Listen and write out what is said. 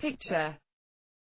picture.